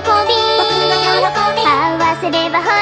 び。合わせればほら